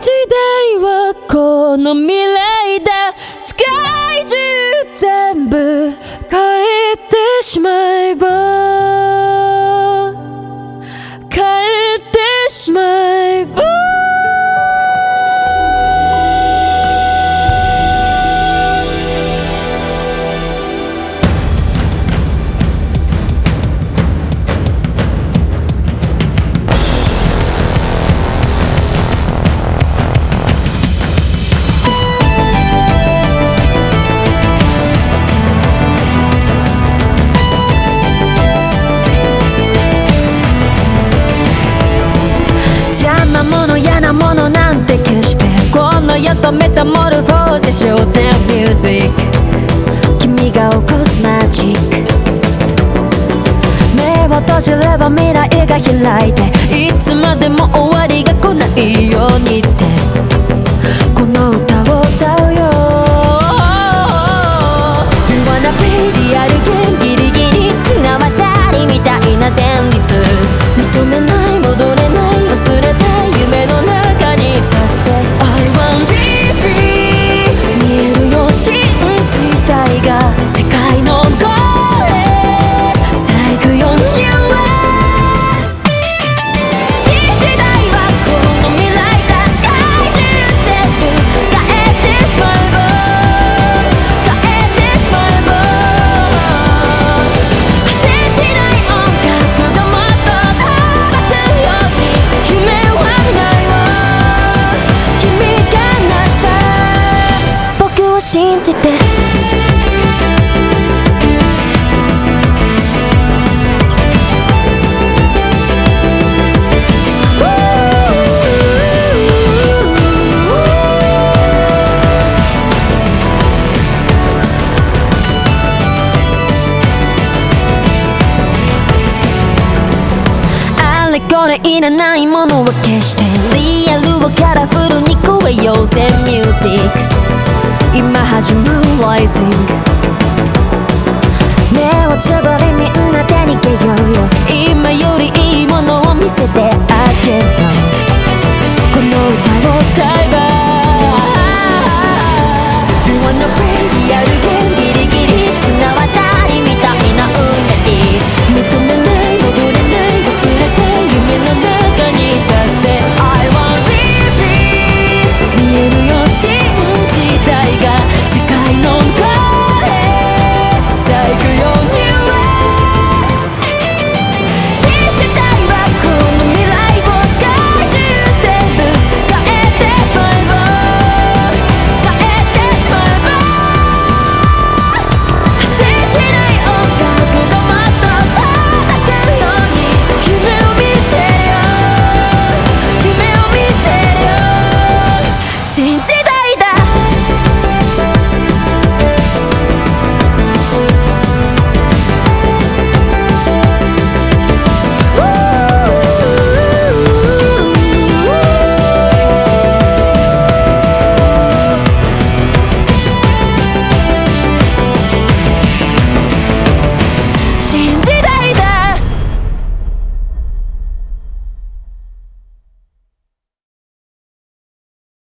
時代はこの未来だ。世界中全部変えてしまえばなもの嫌なものなんて決してこの世とメタモルフォーゼショーゼミュージック。君が起こすマジック。目を閉じれば未来が開いていつまでも終わりが来ないようにって。この歌を歌う信じて。あれこれいらないものは消してリアルをカラフルに超えようぜミュージック。今始まる Rising 目をつぶ